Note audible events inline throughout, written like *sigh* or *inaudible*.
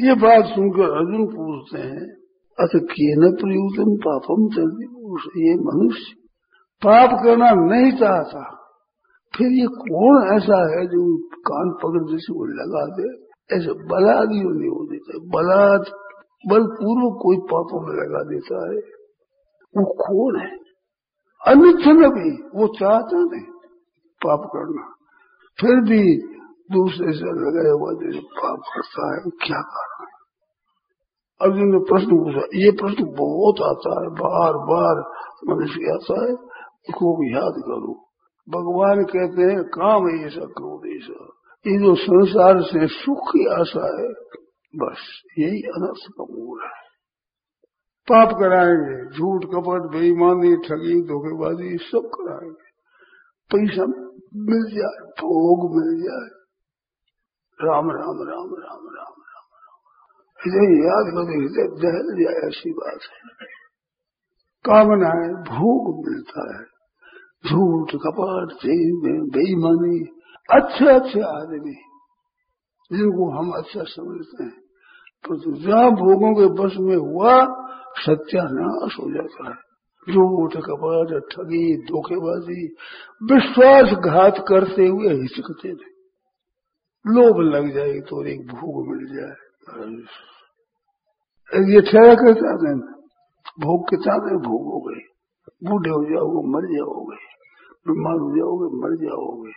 ये बात सुनकर अर्जुन पूछते हैं, अथ के न प्रयुतम पापम चलती ये मनुष्य? पाप करना नहीं चाहता फिर ये कौन ऐसा है जो कान पकड़ जैसे वो लगा दे? ऐसे बलादि नहीं हो देता बलाद बलपूर्वक कोई पापों में लगा देता है। वो कौन है? अन्य भी, वो चाहता नहीं पाप करना। फिर भी दूसरे से लगाया हुआ जैसे पाप करता है, क्या कारण अर्जुन ने प्रश्न पूछा, ये प्रश्न बहुत आता है, बार बार मनुष्य आता है, उसको याद करो। भगवान कहते हैं, काम है ऐसा क्रोध ऐसा ये जो संसार से सुख की आशा है, बस यही अनर्थ का मूल है। पाप कराएँगे, झूठ, कपट, बेईमानी, ठगी, धोखेबाजी, सब कराएँगे। पैसा मिल जाए, भोग मिल जाए राम राम राम राम राम राम राम। याद करो दहल जाए ऐसी बात है। कामना है, भोग मिलता है। झूठ, कपट बेईमानी, अच्छे अच्छे आदमी, जिनको हम अच्छा समझते हैं तो जहाँ भोगों के बस में हुआ, सत्यानाश हो जाता है। झूठ, कपट, ठगी, धोखेबाजी, विश्वासघात करते हुए हिचकते थे लोभ लग जाए तो एक भोग मिल जाए। ये ठहरा कर चाहते हैं। भोग के चाहते भोग हो गए। बूढ़े हो जाओगे, मर जाओगे। बीमार हो जाओगे, मर जाओगे।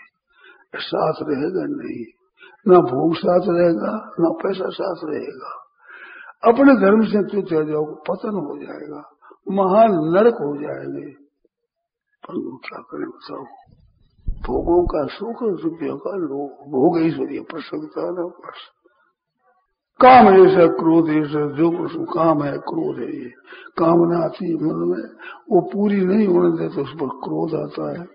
साथ रहेगा नहीं। ना भोग साथ रहेगा, ना पैसा साथ रहेगा। अपने धर्म से तू चल जाओगे, पतन हो जाएगा। महान नरक हो जाएँगे। पर क्या करें, बताओ। भोगों का, सुख रुपयों का लोग भोग ऐश्वर्य, प्रसन्नता न काम ऐसा, क्रोध ऐसा, जो कुछ काम है, क्रोध है ये। कामना आती है मन में, वो पूरी नहीं होने देते तो उस पर क्रोध आता है।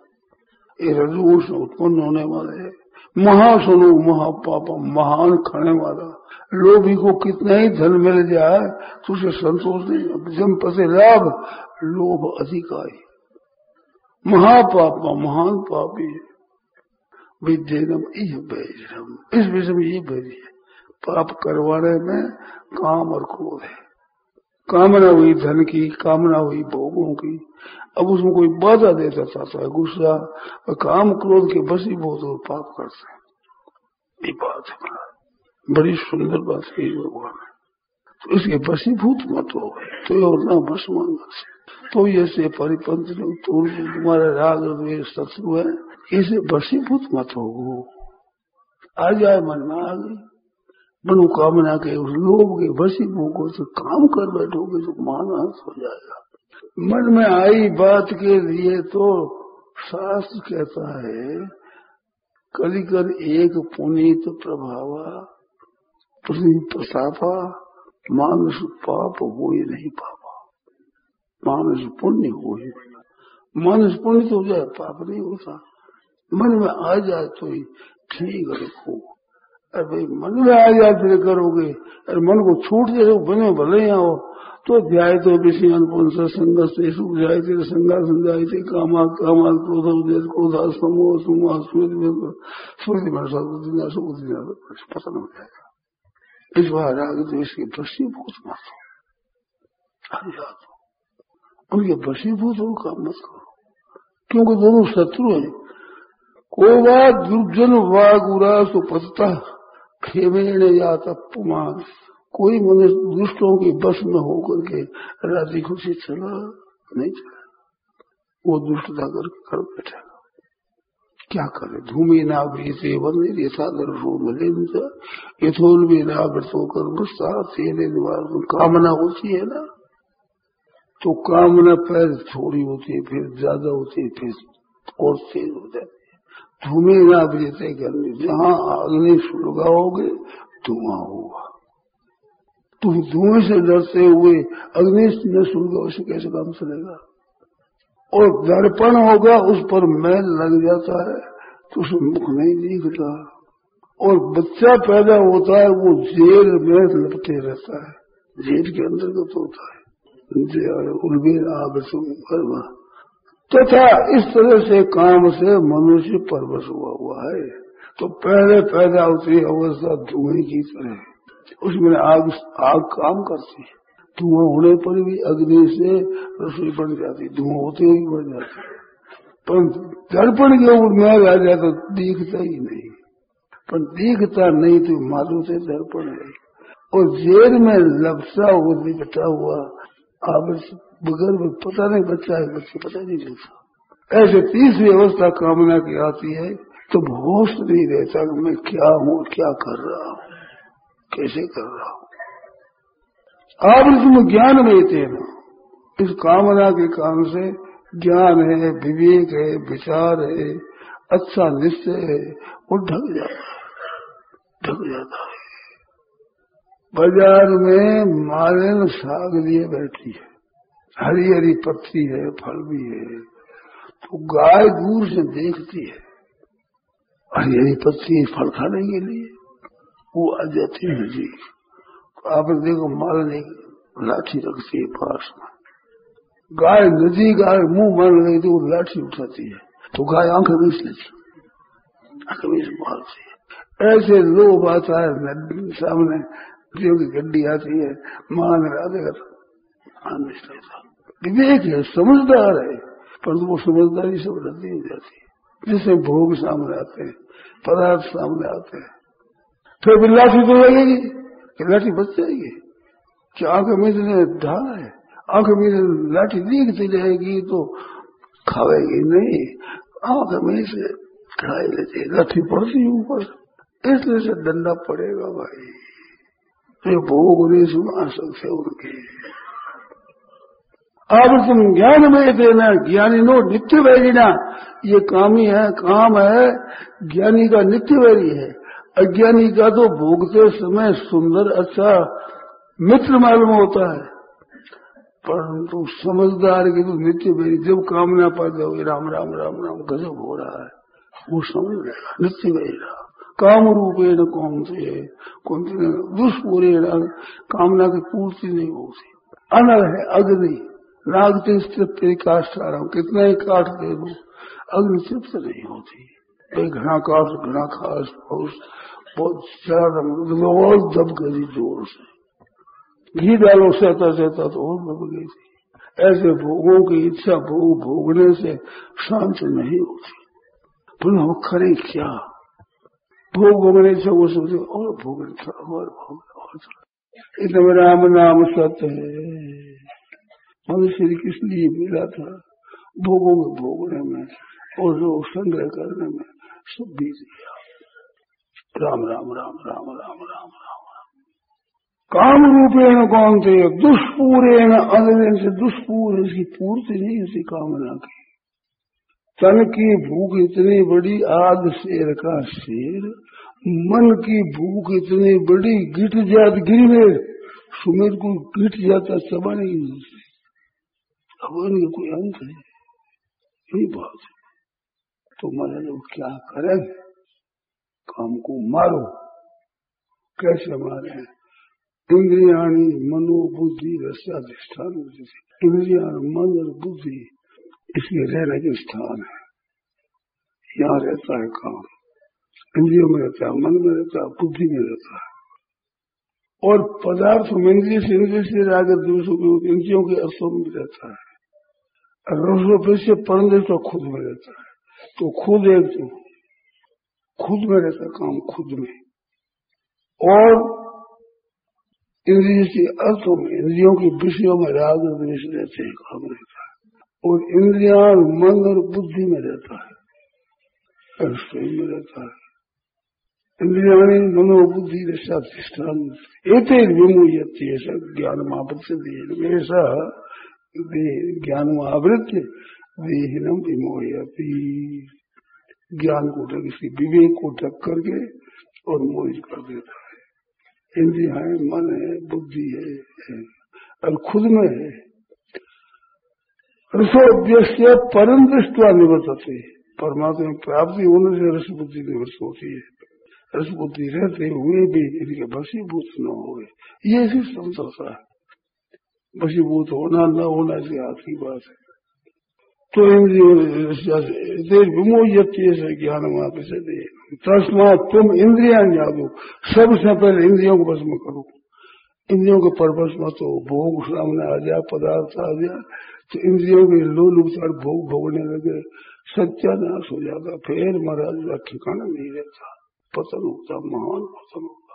ये रजोश उत्पन्न होने वाले है। महासुनो, महापाप, महान खाने वाला। लोभी को कितना ही धन मिल जाए तो उसे संतोष नहीं जम पसे लाभ, लोभ अधिक आए। महापाप, महान पापी है। विद्यम इस विषय में ये बैरी है। पाप करवाने में काम और क्रोध है। कामना हुई धन की, कामना हुई भोगों की। अब उसमें कोई बाधा देता था है गुस्सा और काम क्रोध के बसी बहुत और पाप करते हैं। ये बात है बड़ी सुंदर बात कही भगवान ने। तो इसके बसीभूत मत हो गए। तो और ना बस मान से तो ऐसे परिपंथ तो तुम्हारा राग द्वेष शत्रु है। इसे बसीभूत मत हो आ जाए मन में आ गई मनोकामना के उस लोभ के बसीभूत हो तो काम कर बैठोगे तो मानस हो जाएगा। मन में आई बात के लिए तो शास्त्र कहता है, कलिकर एक पुनीत प्रभावा प्रतापा, मानस पाप वो ही नहीं पाप। मानस पुण्य हो ही मानस पुण्य तो हो जाए, पाप नहीं होता मन में आ जाए तो ही ठीक रखो। अरे भाई, मन में आ जाए फिर करोगे। अरे मन को छूट जाए तो बने भले आओ। तो ध्याय तो विषय अनुपुन संग से सुख जाए थे संगा संजाए थे कामा कामा, क्रोध क्रोधा समूह समूह स्मृति में स्मृति में सब पतन हो जाएगा। इस बार आगे तो इसकी दृष्टि बहुत मत हो आ उनके वशीभूत काम मत करो। क्योंकि दोनों शत्रु हैं। को दुर्जन वाग उरास पतता खेमेण या तपमान कोई मनुष्य दुष्टों के बस में होकर के राज़ी खुशी चला, नहीं चला। वो दुष्टता करके कर बैठेगा क्या करे? धूमि ना से वंदिर यथा दर्शो मिले यथोल भी ना वृतो कर कामना होती है ना? तो कामना पहले थोड़ी होती है, फिर ज़्यादा होती है, फिर और तेज हो जाती है। धुएँ ना भेजते घर में जहाँ अग्नि सुलगाओगे, धुआँ होगा। तुम धुएँ से डरते हुए अग्नि न सुलगाओ उसे कैसे काम चलेगा? और दर्पण होगा, उस पर मैल लग जाता है तो उसे मुख नहीं दिखता। और बच्चा पैदा होता है, वो जेल में लपटे रहता है। जेल के अंतर्गत तो होता है। तथा तो इस तरह से काम से मनुष्य परवश हुआ हुआ है। तो पहले पैदा होती अवस्था धुएँ की तरह। उसमें आग आग काम करती है। धुआँ होने पर भी अग्नि से रसोई बन जाती धुआँ होते हुए बन जाती पर दर्पण के ऊपर आ जाए तो दिखता ही नहीं। पर दिखता नहीं तो मालूम से दर्पण है। और जेल में लपसा हुआ लिपटा हुआ आप बगैर में पता नहीं बच्चा है, बच्चे पता नहीं चलता। ऐसे तीसरी अवस्था कामना की आती है तो होश नहीं रहता कि मैं क्या हूँ, क्या कर रहा हूँ, कैसे कर रहा हूँ। आप तुम ज्ञान में ना इस कामना के काम से ज्ञान है, विवेक है, विचार है अच्छा निश्चय है, वो ढक जाता है, ढक जाता है। बाज़ार में मालिन साग लिए बैठी है। हरी हरी पत्ती है, फल भी है। तो गाय दूर से देखती है। हरी हरी पत्ती फल खाने के लिए। वो आ जाती है जी। तो आप देखो माल एक लाठी रखती है पास में। गाय नदी, गाय मुँह मार गई तो वो लाठी उठाती है। तो गाय आँख बीस लेती आँख बीस मारती है। ऐसे लोग आता है सामने की गड्डी आती है मान राधे विवेक है, समझदार है, परंतु वो समझदारी से रद्दी हो जाती है। जिससे भोग सामने आते हैं, पदार्थ सामने आते हैं। फिर भी लाठी तो लगेगी, कि लाठी बच जाएगी। क्या आँख में ढाला है, आँख में लाठी दिखती जाएगी तो खावेगी नहीं। आँख में से खाई लेती लाठी पड़ती ऊपर इसलिए से डंडा पड़ेगा भाई। तो भोग नहीं सुना सकते उनके। अब तुम ज्ञान में देना, ज्ञानी नो नित्य वैरिना ये कामी है, काम है, ज्ञानी का नित्य वैरी है। अज्ञानी का तो भोगते समय सुंदर अच्छा मित्र मालूम होता है। परंतु समझदार की तो नित्य वैरी, जब कामना पा जाओगे, राम राम राम राम, गजब हो रहा है। वो समझ लेगा नित्य मेरा काम रूपे न कौन से है कौन से दुष्पूरे कामना की पूर्ति नहीं होती। अनल है अग्नि, नागते तृप्त काष्ट आ रहा हूँ कितना ही काट दे दो, अग्नि तृप्त नहीं होती। घना काट घना खास बहुत बहुत दब गई ज़ोर से। घी डालो सहता सहता तो और दब गई थी। ऐसे भोगों की इच्छा भोग भोगने से शांत नहीं होती। पुनः करे क्या? भोग भोगने से वो सोचे और भोग और भोग और इतना राम नाम सत्य है। मनुष्य किस लिए मिला था? भोगों में भोगने में और जो संग्रह करने में सब बीत गया। राम राम राम राम राम राम राम काम रूपेण कौन थे दुष्पूरेण अनलेन से दुष्पूर इसकी पूर्ति नहीं उसी कामना की। तन की भूख इतनी बड़ी, आग शेर का शेर। मन की भूख इतनी बड़ी, गिट जात गिर सुमेर को गिट जाता चबा नहीं मिलती अब उनके कोई अंत है? यही बात है। तो मैंने लोग क्या करें? काम को मारो। कैसे मारे? इंद्रियाणी, मनोबुद्धि रस्याधिष्ठान इंद्रिया मन और बुद्धि। इसके रहने के स्थान है। यहाँ रहता है काम। इंद्रियों में रहता है, मन में रहता है, बुद्धि में रहता है। और पदार्थ में इंद्रिय से इंद्रिय से आगे दूसरों के इंद्रियों के अर्थों में रहता है। रसों से परंदे तो खुद में रहता है। तो खुद एक तो खुद में रहता काम खुद में। और इंद्रिय के अर्थों में, इंद्रियों के विषयों में राग द्वेष रहते हैं, काम रहता है। और इंद्रिया मन और बुद्धि में रहता है स्वयं में रहता है। इंद्रिया मनोबुद्धि अधिष्ठान एक विमुयती ऐसा ज्ञान महापत्य ऐसा ज्ञान महावृत्य देहिनम विमोयती ज्ञान को ढक इसकी विवेक को ढक करके और मोहित कर देता है। इंद्रिया मन है, बुद्धि है, और खुद में है। रसोद्य परम दृष्टवा निवर्तते परमात्मा में प्राप्ति होने से रस बुद्धि निवृत्त होती है। रस बुद्धि रहते हुए भी इनके वशीभूत न हो गए ये ऐसी समझौता है। वशीभूत होना न होना से आखिरी बात है। तो इंद्रियों विमोचती से ज्ञान वापसते तस्मात तुम इंद्रिया जादो सबसे पहले इंद्रियों को भस्म करो। इंद्रियों के परवश मत हो भोग, सामने आ जाए पदार्थ आ जाए तो इंद्रियों के लोल उपचार भोग भोगने लगे। सत्यानाश हो जाता। फिर महाराज का ठिकाना नहीं रहता। पतन होता, महान पतन होता।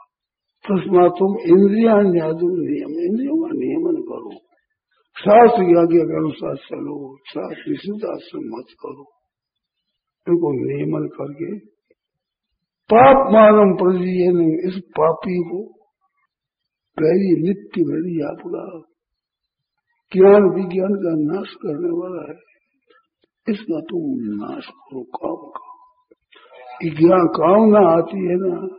तस्मा तुम इंद्रिया जादू नियम। इंद्रियों का नियमन करो। शास्त्र आज्ञा के अनुसार चलो। शास्त्र सिद्ध आश्रम मत करो। इनको नियमन करके। पाप मानम प्रजीन इस पापी को। गहरी नित्य मेरी आपका ज्ञान विज्ञान का नाश करने वाला है। इसका तुम नाश करो, काम का ज्ञान कामना आती है ना?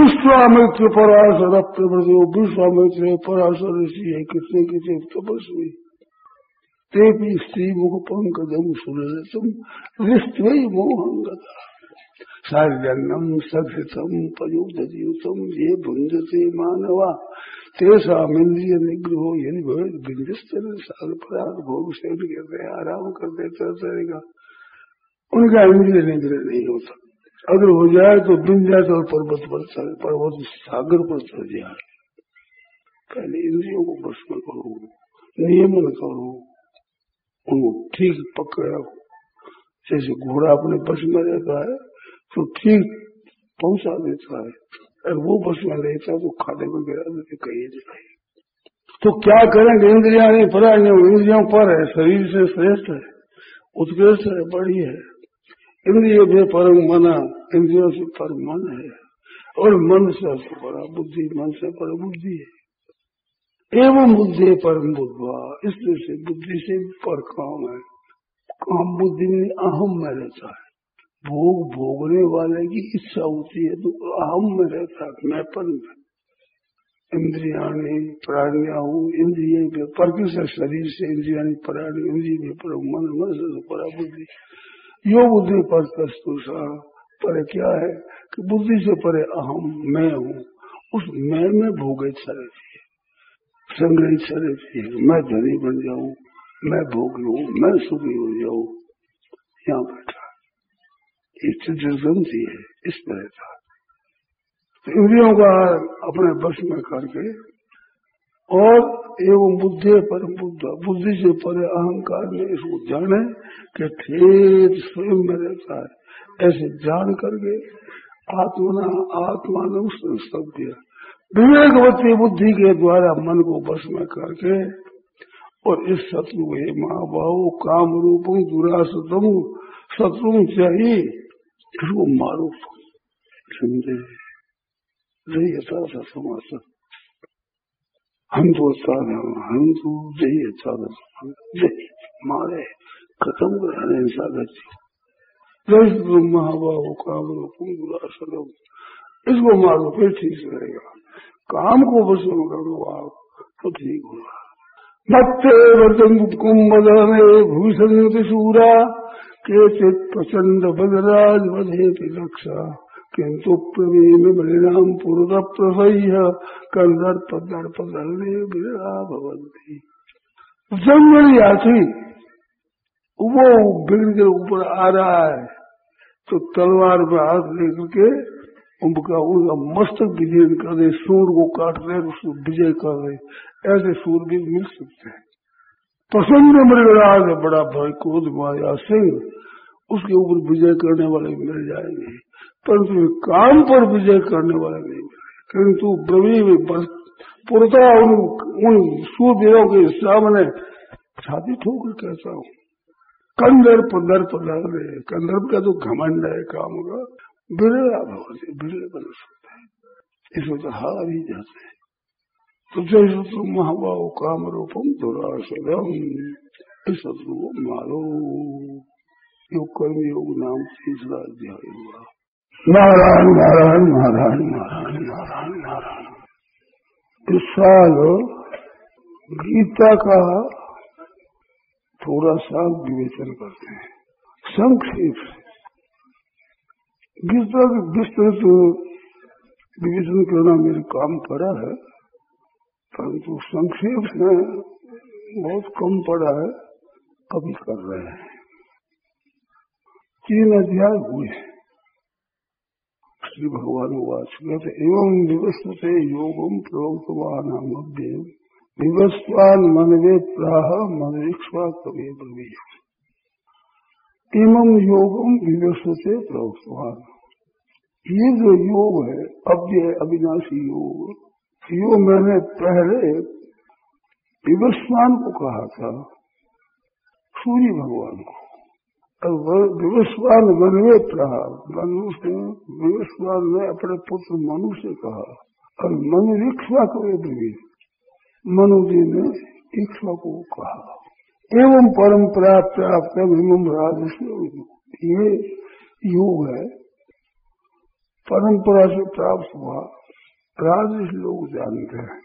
विश्वामित्र पराशर प्रभृति विश्वामित्र पराशर, ऋषि है, कितने कितने तपस्वी। ते भी स्त्री मुख पंकजम सुरतम रिष्टि मोहंगता सार्जन्यम सघृतम पयुतम ये भुंजते मानवा। तेसा इंद्रिय निग्रह यदि बिंदस्तर साल पदार्थ भोग से करते आराम करते चलता उनका इंद्रिय निग्रह नहीं होता। अगर हो जाए तो विंध्याचल पर्वत पर चल, पर्वत सागर पर चल जाए। पहले इंद्रियों को बस में करो, नियमन करो, उनको ठीक पकड़। रखो जैसे घोड़ा अपने बस में रहता है तो ठीक पहुँचा देता है अगर वो बस में रहता तो खाने में गिरा देते कहीं नहीं तो क्या करेंगे? इंद्रिया नहीं पड़ा इंद्रियों पर है, शरीर से श्रेष्ठ है, उत्कृष्ट है बड़ी है। इंद्रिय भी परम मना, इंद्रियों से पर मन है, और मन से बड़ा बुद्धि, मन से पर बुद्धि है। एवं बुद्धि परम बुद्धवा इसलिए से बुद्धि से पर काम है। काम बुद्धि में अहम में रहता है। भोग भोगने वाले की इच्छा होती है तो अहम में रहता मैं पर इंद्रिया प्राणिया हूँ, इंद्रिय पर शरीर से इंद्रिया प्राणी, इंद्रिय पर मन मन से परा बुद्धि यो बुद्धि पर कस्तुषा पर क्या है कि बुद्धि से परे अहम मैं हूँ, उस मैं में भोग इच्छा रहती है संग्रह इच्छा रहती है, मैं धनी बन जाऊँ, मैं भोग लू मैं सुखी हो जाऊँ, यहाँ बैठा चित्र ग्रंथि है, इस तरह का। तो इंद्रियों का अपने बस में करके, और एवं बुद्धि परम बुद्ध, बुद्धि से परे अहंकार में इसको जाने के ठेठ स्वयं में रहता है। ऐसे जान करके आत्मना आत्मान दिया विवेकवती बुद्धि के द्वारा मन को बस में करके, और इस शत्रु हे माँ बाहु, काम रूपम, दुरासतम शत्रु चाहिए। इसको मारो समझे नहीं ऐसा समाज हम तो साधन हम तो यही अच्छा यही मारे खत्म कर हिंसा करती महाबाबू काम सदम इसको मारो फिर ठीक रहेगा काम को बस करो आप तो ठीक होगा मत्ते वर्तन कुंभ भूषण सूरा के चित प्रचंड बदराज बधे रक्षा किंतु प्रवीण बलिराम पूर्व प्रसह्य कंदर्प दर्प दलने बिरा भवंती जंगल यात्री वो बिगड़ के ऊपर आ रहा है तो तलवार में हाथ लेकर के उनका उनका मस्तक विजय कर दे सूर को काट रहे, उसको विजय कर दे ऐसे सूर भी मिल सकते हैं। प्रसन्न मृगराज बड़ा भाई क्रोध माया सिंह। उसके ऊपर विजय करने वाले मिल जाएँगे। परंतु काम पर विजय करने वाले नहीं मिले किंतु ब्रवी पुरता उन उन सूरवीरों के सामने छाती ठोकर कहता हूँ कंदर्प दर्प लग रहे कंदर्प का तो घमंड है काम का। बिरला भगवती बिरले बन सकता है। इसमें तो हार ही जाते हैं। तुम महाबाव काम रूपम दुरासदम शत्रु को मारो योग कर्म योग नाम तीसरा अध्याय हुआ नारायण नारायण नारायण नारायण नारायण नारायण। इस साल गीता का थोड़ा सा विवेचन करते हैं। संक्षेप। गीता विस्तृत विवेचन करना मेरे काम पड़ा है परंतु संक्षेप में बहुत कम पड़ा है अभी कर रहे हैं। तीन अध्याय हुए। श्री भगवान वाच एवं विवस्वते योगम प्रोक्तवान अभ्य विवस्वान मनवे प्राह मनवीक्षा कवि प्रवेश इमम योगम विवस्वते प्रोक्तवान ये जो योग है, अव्यय, अविनाशी योग यो मैंने पहले विवस्वान को कहा था? सूर्य भगवान को। विवस्वान मनवे कहा मनुष्य विवस्वान ने अपने पुत्र मनु से कहा, और मनु इक्ष्वा को मनु जी ने इक्ष्वा को कहा, एवं परंपरा प्राप्त एवं राजस्व ये योग है। परंपरा से प्राप्त हुआ। राजस लोग जानते हैं।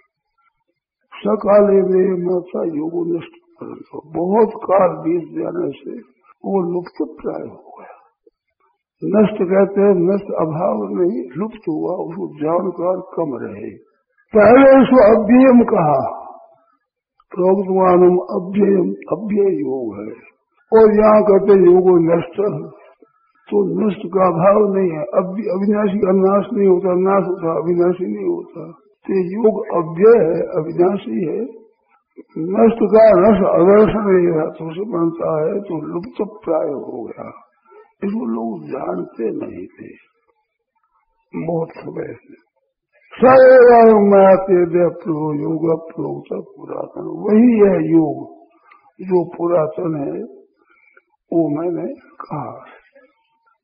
सकाले में माता योग नष्ट तो बहुत काल बीत जाने से वो लुप्त प्राय हो गया। नष्ट कहते हैं, नष्ट अभाव नहीं लुप्त हुआ, उसको जानकार कम रहे। पहले उसको अव्ययम कहा। प्रोक्तवानम अव्ययम, अव्यय योग है। और यहाँ कहते योग नष्ट। तो नष्ट का अभाव नहीं है। अब अविनाशी का नाश नहीं होता, नाश होता, अविनाशी नहीं होता। तो योग अव्यय है, अविनाशी है। नष्ट का रस अदर्श नहीं है तो उसे बनता है तो लुप्त प्राय हो गया। इसको लोग जानते नहीं थे। बहुत समय से। सर्व योग प्रोक्त पुरातन। वही है योग जो पुरातन है, वो मैंने कहा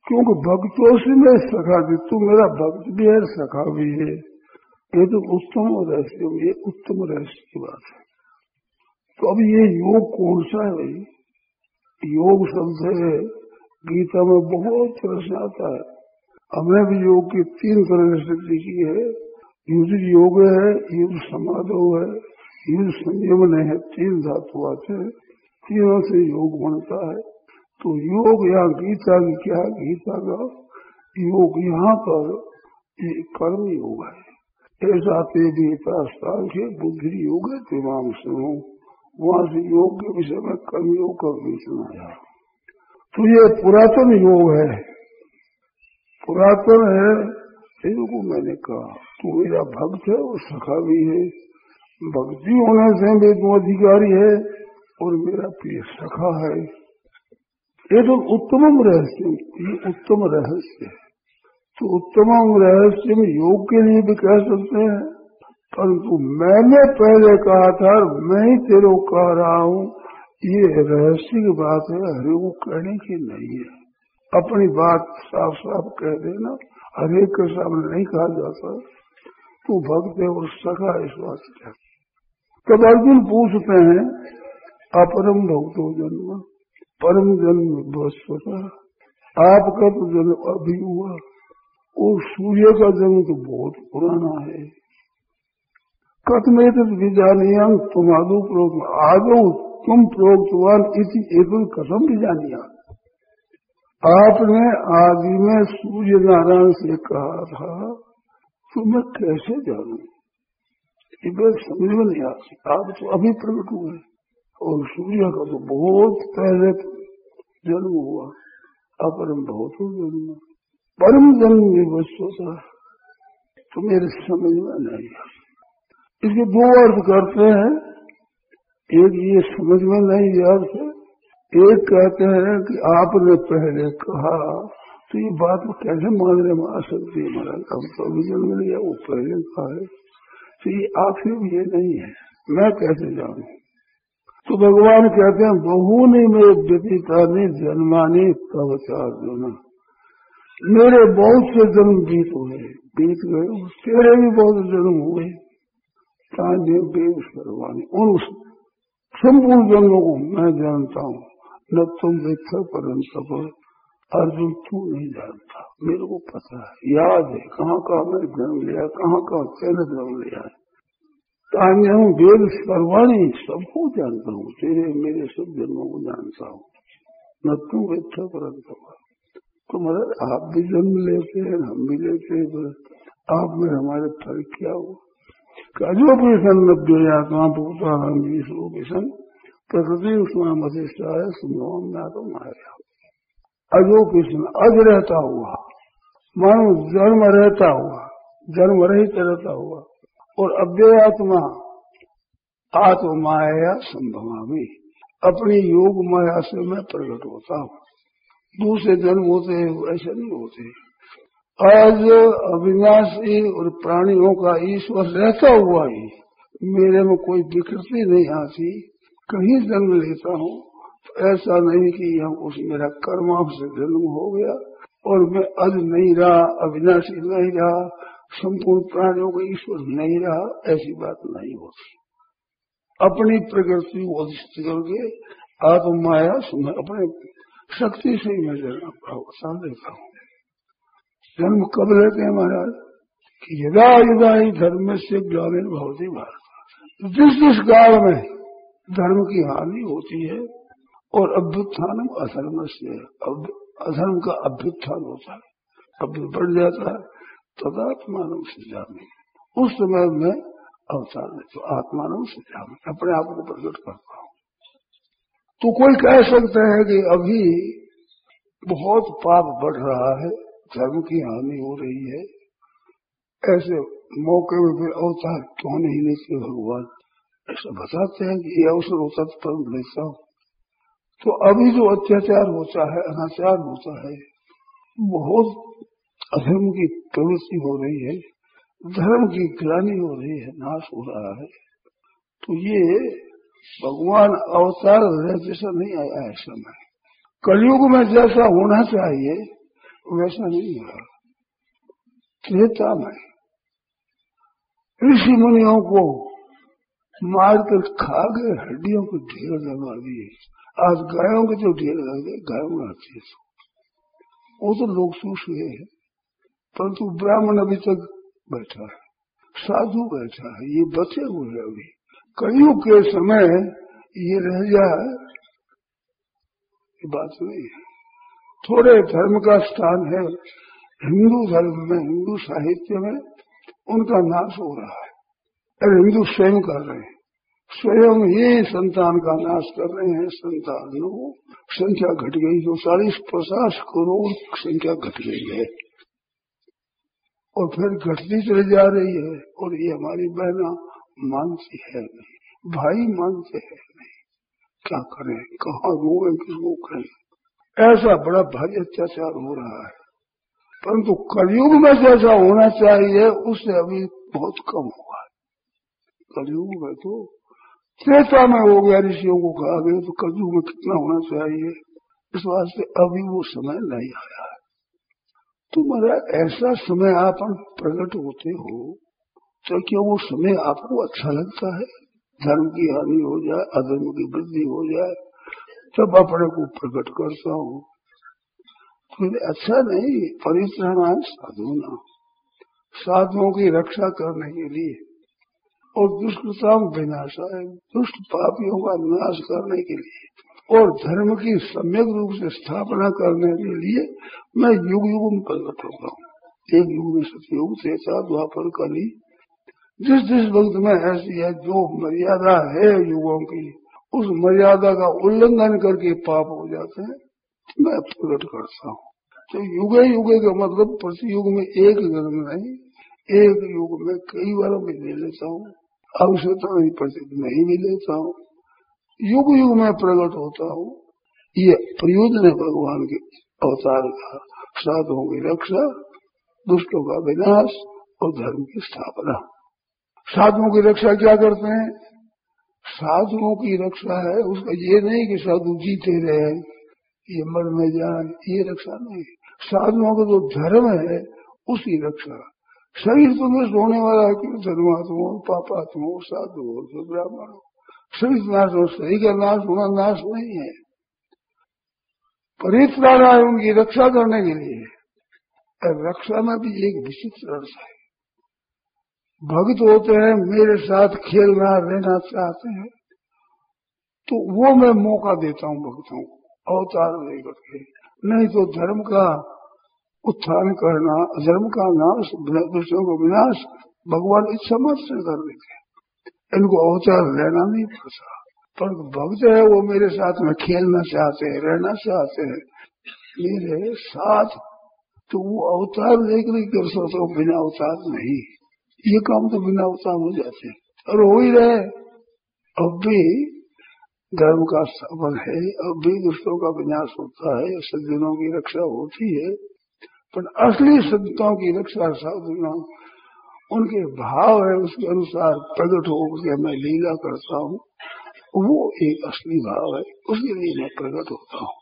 क्योंकि भक्तों से मैं सखा दी तू मेरा भक्त भी है, सखा भी है। ये तो उत्तम रहस्य, ये उत्तम रहस्य की बात है। तो अब ये योग कौन सा है भाई? योग शब्द है, गीता में बहुत प्रश्न आता है। हमने भी योग की तीन तरह से सिद्धि की है। युद्ध योग है, युद्ध समाधो है, युद्ध संयमन है, तीन धातु आते हैं। तीनों से योग बनता है। तो योग या गीता की क्या गीता का योग यहाँ पर कर्म योग है। ऐसा ते गीता सांख्य बुद्धि योग है, तमाम सुनो। वहाँ से योग के विषय में कर्म योग का भी सुनाया तो ये पुरातन योग है। पुरातन है, इनको मैंने कहा, तू मेरा भक्त है और सखा भी है। भक्ति होने से भी तू अधिकारी है और मेरा प्रिय सखा है। ये तो उत्तम रहस्य। ये उत्तम रहस्य। तो उत्तम रहस्य में योग के लिए भी कह सकते हैं। परंतु मैंने पहले कहा था मैं ही तेरे को कह रहा हूँ, ये रहस्य की बात है हरे को कहने की नहीं है। अपनी बात साफ़ साफ़ कह देना हरेक के सामने नहीं कहा जाता। तू भक्त है और सखा इस बात से तब अर्जुन पूछते हैं, अपरम भक्तो जन्म। परम जन्म बृहस्पति आपका तो जन्म अभी हुआ, और सूर्य का जन्म तो बहुत पुराना है। कथमेत विजानियम तुम आदो प्रोक्त आदो तुम प्रोक्तवान इसी एक कथम विजानिया आपने आदि में सूर्य नारायण से कहा था तो मैं कैसे जानू? समझ में नहीं आ आप तो अभी प्रकट हुए। और सूर्य का तो बहुत पहले जन्म हुआ। अपरम बहुत हो जन्म। परम जन्म भी बस होता तो मेरे समझ में नहीं इसके दो अर्थ करते हैं। एक ये समझ में नहीं है एक कहते हैं कि आपने पहले कहा तो ये बात कैसे मानने में आ सकती है महाराज? अब तो अभी जन्म लिया, वो पहले कहा है। तो ये आखिर ये नहीं है। मैं कैसे जानू? तो भगवान कहते हैं, बहुनी में व्यतीता ने जन्माने कवचार्जुन मेरे बहुत से जन्म बीत हुए, बीत गए तेरे भी बहुत जन्म हुए। सर्वानी उन संपूर्ण जन्मों को मैं जानता हूँ। न तुम देखा परंतप अर्जुन तू नहीं जानता। मेरे को पता है, याद है, कहाँ कहाँ मैंने जन्म लिया, कहाँ कहाँ कैसे जन्म लिया है। तान्य हूँ वेद सर्वाणी सबको जानता हूँ, तेरे, मेरे सब जन्मों को जानता हूँ। न तू वेक्षा परंत तो मतलब आप भी जन्म लेते हैं, हम भी लेते हैं आप में हमारे फ़र्क क्या हुआ? जो सन नब्बे आत्मा हम विष्णु के सन। प्रकृति उसमें मधिष्ठा है सुनोम ना तो माया। अजो कृष्ण अज रहता हुआ। मानो जन्म रहता हुआ, जन्म रहित रहता हुआ। और अव्ययात्मा आत्म माया संभवामी। अपनी योग माया से मैं प्रकट होता हूँ। दूसरे जन्म होते हैं ऐसे नहीं होते आज अविनाशी और प्राणियों का ईश्वर रहता हुआ ही मेरे में कोई विकृति नहीं आती। कहीं जन्म लेता हूँ तो ऐसा नहीं कि हम उस मेरा कर्म से जन्म हो गया और मैं अज नहीं रहा, अविनाशी नहीं रहा। संपूर्ण प्राणियों का ईश्वर नहीं रहा, ऐसी बात नहीं होती। अपनी प्रकृति को करके आत्म माया अपने शक्ति से ही मैं जन्म अवसान देता हूँ। जन्म कब लेते हैं महाराज? कि यदा युदा ही धर्म से ग्रामीण भवती भारत। जिस जिस काल में धर्म की हानि होती है और अभ्युत्थान अधर्म से अधर्म का अभ्युत्थान होता है अभ्युत बढ़ जाता है। तदात्मान से जाने उस समय में अवतार तो आत्मान से जाने अपने आप को प्रकट करता हूँ। तो कोई कह सकते हैं कि अभी बहुत पाप बढ़ रहा है, धर्म की हानि हो रही है। ऐसे मौके में फिर अवतार क्यों नहीं लेते भगवान? ऐसा बताते हैं कि ये अवसर होता तो परम लेता हूँ। तो अभी जो अत्याचार होता है, अनाचार होता है, बहुत अधर्म की प्रवृत्ति हो रही है, धर्म की ग्लानी हो रही है, नाश हो रहा है। तो ये भगवान अवतार जैसा नहीं आया है समय कलयुग में जैसा होना चाहिए, वैसा नहीं हुआ त्रेता में। ऋषि मुनियों को मारकर खा गए, हड्डियों को ढेर लगा दिए। आज गायों के जो ढेर लग गए, गायों में आती है वो तो लोग सूस हुए हैं। परंतु ब्राह्मण अभी तक बैठा है। साधु बैठा है। ये बचे हुए हैं अभी। कलयुग के समय ये रह जाए, ये बात नहीं है। थोड़े धर्म का स्थान है। हिंदू धर्म में, हिंदू साहित्य में उनका नाश हो रहा है। अरे हिंदू स्वयं कर रहे हैं। स्वयं ही संतान का नाश कर रहे हैं। संतानों संख्या घट गई। जो चालीस पचास करोड़ संख्या घट गई है। और फिर घटती चली जा रही है और ये हमारी बहना मानती है नहीं, भाई मानते हैं नहीं। क्या करें? कहा रोए किसको करें ऐसा बड़ा भारी अत्याचार हो रहा है। परंतु कलयुग में जैसा होना चाहिए, उससे अभी बहुत कम हुआ है। कलयुग में तो त्रेता में हो गया ऋषियों को कहा गया तो कलयुग में कितना होना चाहिए? इस वास्ते अभी वो समय नहीं आया है। तो मेरा ऐसा समय आप प्रकट होते हो तो क्या वो समय आपको अच्छा लगता है? धर्म की हानि हो जाए, अधर्म की वृद्धि हो जाए, तब अपने को प्रकट करता हूँ। तो अच्छा नहीं परित्राण साधु ना साधुओं की रक्षा करने के लिए। और दुष्टता विनाश है दुष्ट पापियों का विनाश करने के लिए। और धर्म की सम्यक रूप से स्थापना करने के लिए मैं युग युग में प्रकट होता हूँ। एक युग में सतयुग त्रेता द्वापर कली। जिस जिस वक्त में ऐसी है, जो मर्यादा है युगों की, उस मर्यादा का उल्लंघन करके पाप हो जाते हैं, मैं प्रकट करता हूँ। तो युगे युगे का मतलब प्रति युग में एक जन्म नहीं, एक युग में कई बार मैं ले लेता हूँ। आवश्यकता नहीं पड़ती नहीं भी लेता हूँ। युग युग में प्रकट होता हूँ। ये प्रयोजन है भगवान के अवतार का साधुओं की रक्षा, दुष्टों का विनाश और धर्म की स्थापना। साधुओं की रक्षा क्या करते हैं? साधुओं की रक्षा है, उसका ये नहीं कि साधु जीते रहे, ये मर में जाए ये रक्षा नहीं। साधुओं का जो धर्म है उसकी रक्षा। शरीर तो नष्ट होने वाला है कि धर्मात्मा, पापात्मा साधु हो तो ब्राह्मण। हो शरीर नाश हो शरीर का नाश होना नाश नहीं है। परित्राण है उनकी रक्षा करने के लिए रक्षा में भी एक विचित्र अर्थ है। भक्त होते हैं, मेरे साथ खेलना, रहना चाहते हैं तो वो मैं मौका देता हूँ भक्तों को, अवतार लेकर के नहीं तो धर्म का उत्थान करना, धर्म का नाश दूसरों को विनाश, भगवान इस मत से कर देते इनको अवतार लेना नहीं पड़ता। पर भक्त है, वो मेरे साथ में खेलना चाहते हैं, रहना चाहते हैं। मेरे साथ तो वो अवतार देख नहीं कर सकते बिना अवतार नहीं। ये काम तो बिना अवतार हो जाते हैं। और हो ही रहे अब भी धर्म का स्थापन है, अब भी दुष्टों का विनाश होता है, सज्जनों की रक्षा होती है। पर असली संतों की रक्षा साधना उनके भाव है उसके अनुसार प्रकट हो होकर मैं लीला करता हूँ। वो एक असली भाव है, उसके लिए मैं प्रकट होता हूँ।